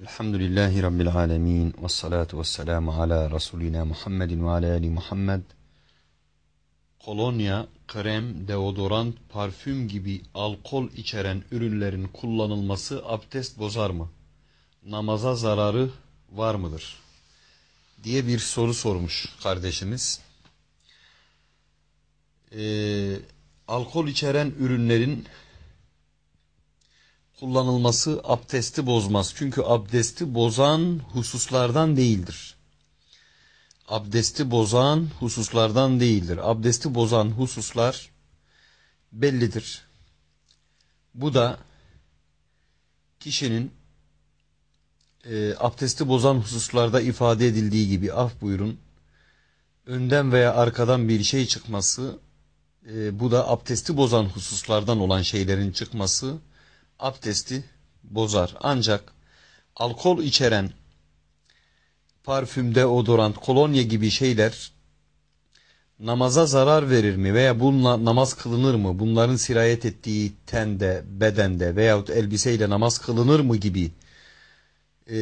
Elhamdülillahi Rabbil alemin. Ve salatu ve selamu ala Resulina Muhammedin ve ala Ali Muhammed. Kolonya, krem, deodorant, parfüm gibi alkol içeren ürünlerin kullanılması abdest bozar mı? Namaza zararı var mıdır? Diye bir soru sormuş kardeşimiz. Ee, alkol içeren ürünlerin kullanılması abdesti bozmaz. Çünkü abdesti bozan hususlardan değildir. Abdesti bozan hususlardan değildir. Abdesti bozan hususlar bellidir. Bu da kişinin e, abdesti bozan hususlarda ifade edildiği gibi af buyurun önden veya arkadan bir şey çıkması e, bu da abdesti bozan hususlardan olan şeylerin çıkması abdesti bozar. Ancak alkol içeren parfüm, deodorant, kolonya gibi şeyler namaza zarar verir mi veya bununla namaz kılınır mı? Bunların sirayet ettiği tende, bedende veyahut elbiseyle namaz kılınır mı gibi e,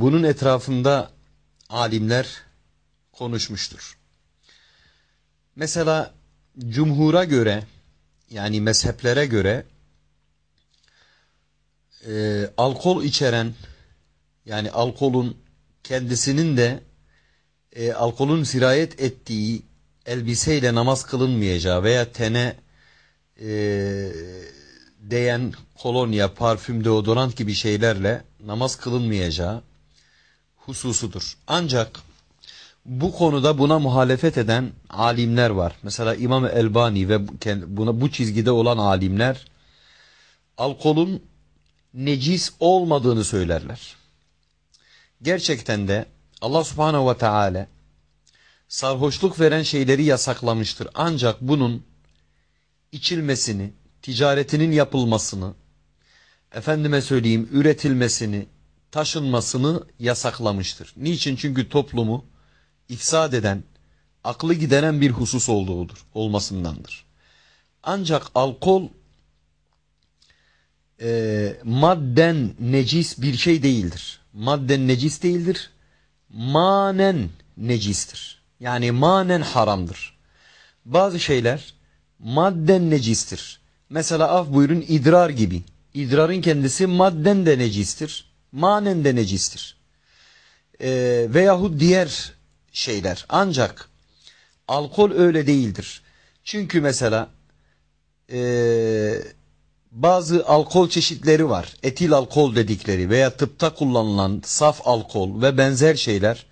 bunun etrafında alimler konuşmuştur. Mesela cumhura göre yani mezheplere göre e, alkol içeren yani alkolun kendisinin de e, alkolün sirayet ettiği elbiseyle namaz kılınmayacağı veya tene e, değen kolonya, parfüm, deodorant gibi şeylerle namaz kılınmayacağı hususudur. Ancak bu konuda buna muhalefet eden alimler var. Mesela İmam Elbani ve buna bu çizgide olan alimler alkolün necis olmadığını söylerler. Gerçekten de Allah subhanehu ve teala sarhoşluk veren şeyleri yasaklamıştır. Ancak bunun içilmesini, ticaretinin yapılmasını, efendime söyleyeyim üretilmesini, taşınmasını yasaklamıştır. Niçin? Çünkü toplumu ifsad eden, aklı gideren bir husus olduğudur, olmasındandır. Ancak alkol e, madden necis bir şey değildir. Madden necis değildir. Manen necistir. Yani manen haramdır. Bazı şeyler madden necistir. Mesela af buyurun idrar gibi. İdrarın kendisi madden de necistir. Manen de necistir. E, veyahut diğer şeyler. Ancak alkol öyle değildir. Çünkü mesela eee bazı alkol çeşitleri var. Etil alkol dedikleri veya tıpta kullanılan saf alkol ve benzer şeyler.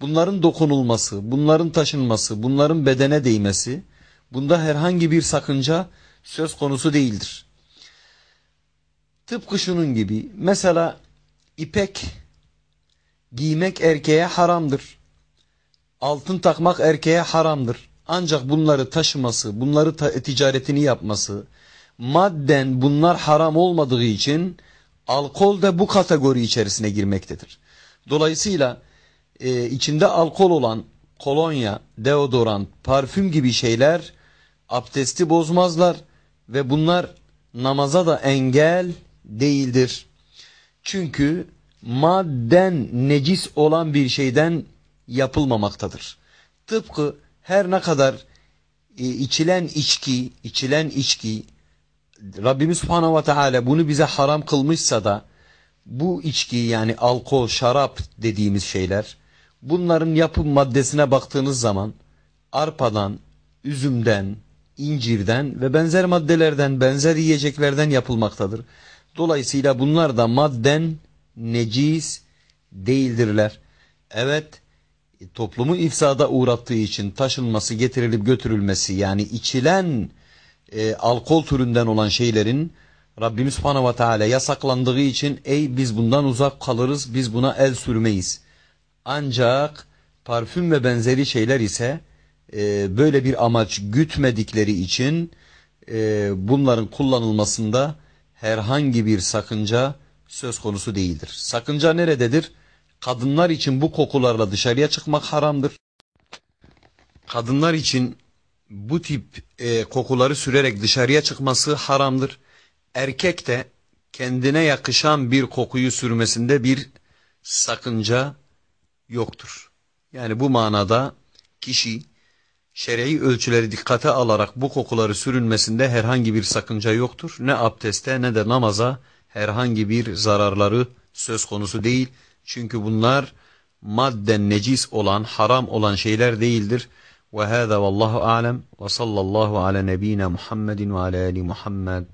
Bunların dokunulması, bunların taşınması, bunların bedene değmesi bunda herhangi bir sakınca söz konusu değildir. Tıpkı şunun gibi mesela ipek giymek erkeğe haramdır. Altın takmak erkeğe haramdır. Ancak bunları taşıması, bunları ticaretini yapması, madden bunlar haram olmadığı için alkol de bu kategori içerisine girmektedir. Dolayısıyla e, içinde alkol olan kolonya, deodorant, parfüm gibi şeyler abdesti bozmazlar ve bunlar namaza da engel değildir. Çünkü madden necis olan bir şeyden yapılmamaktadır. Tıpkı her ne kadar e, içilen içki, içilen içki Rabbimiz Subhanahu ve Teala bunu bize haram kılmışsa da bu içki yani alkol, şarap dediğimiz şeyler bunların yapım maddesine baktığınız zaman arpadan, üzümden, incirden ve benzer maddelerden, benzer yiyeceklerden yapılmaktadır. Dolayısıyla bunlar da madden necis değildirler. Evet, toplumu ifsada uğrattığı için taşınması, getirilip götürülmesi yani içilen e, alkol türünden olan şeylerin Rabbimiz Subhanahu ve Teala yasaklandığı için ey biz bundan uzak kalırız biz buna el sürmeyiz. Ancak parfüm ve benzeri şeyler ise e, böyle bir amaç gütmedikleri için e, bunların kullanılmasında herhangi bir sakınca söz konusu değildir. Sakınca nerededir? Kadınlar için bu kokularla dışarıya çıkmak haramdır. Kadınlar için bu tip e, kokuları sürerek dışarıya çıkması haramdır. Erkek de kendine yakışan bir kokuyu sürmesinde bir sakınca yoktur. Yani bu manada kişi şer'i ölçüleri dikkate alarak bu kokuları sürünmesinde herhangi bir sakınca yoktur. Ne abdeste ne de namaza herhangi bir zararları söz konusu değil. Çünkü bunlar madden necis olan, haram olan şeyler değildir. Ve hâzâ vallahu alem ve sallallahu ala nebînâ Muhammedin ve ala âli Muhammed.